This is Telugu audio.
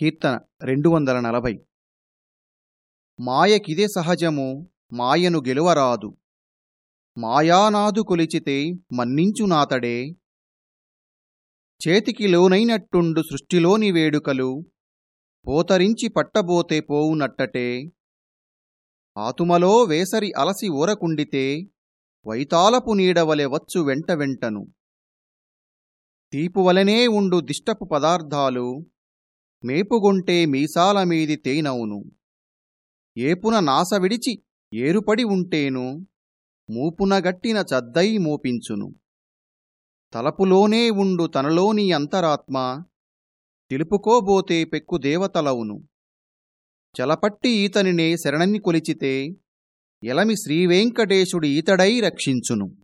కీర్తన రెండు వందల నలభై మాయకిదే సహజము మాయను గెలువరాదు. మాయానాదు కొలిచితే మన్నించునాతడే చేతికి లోనైనట్టుండు సృష్టిలోని వేడుకలు పోతరించి పట్టబోతే పోవునట్టటే. ఆతుమలో వేసరి అలసి ఊరకుండితే వైతాలపు నీడవలె వచ్చు వెంట వెంటను. తీపువలనే ఉండు దిష్టపు పదార్థాలు మేపుగొంటే మీసాల మీది తేనవును. ఏపున నాస విడిచి ఏరుపడి ఉంటేను మూపున గట్టిన చద్దై మోపించును. తలపులోనే ఉండు తనలోని అంతరాత్మ తెలుపుకోబోతే పెక్కు దేవతలవును. చలపట్టి ఈతనినే శరణని కొలిచితే ఎలమి శ్రీవేంకటేశుడి ఈతడై రక్షించును.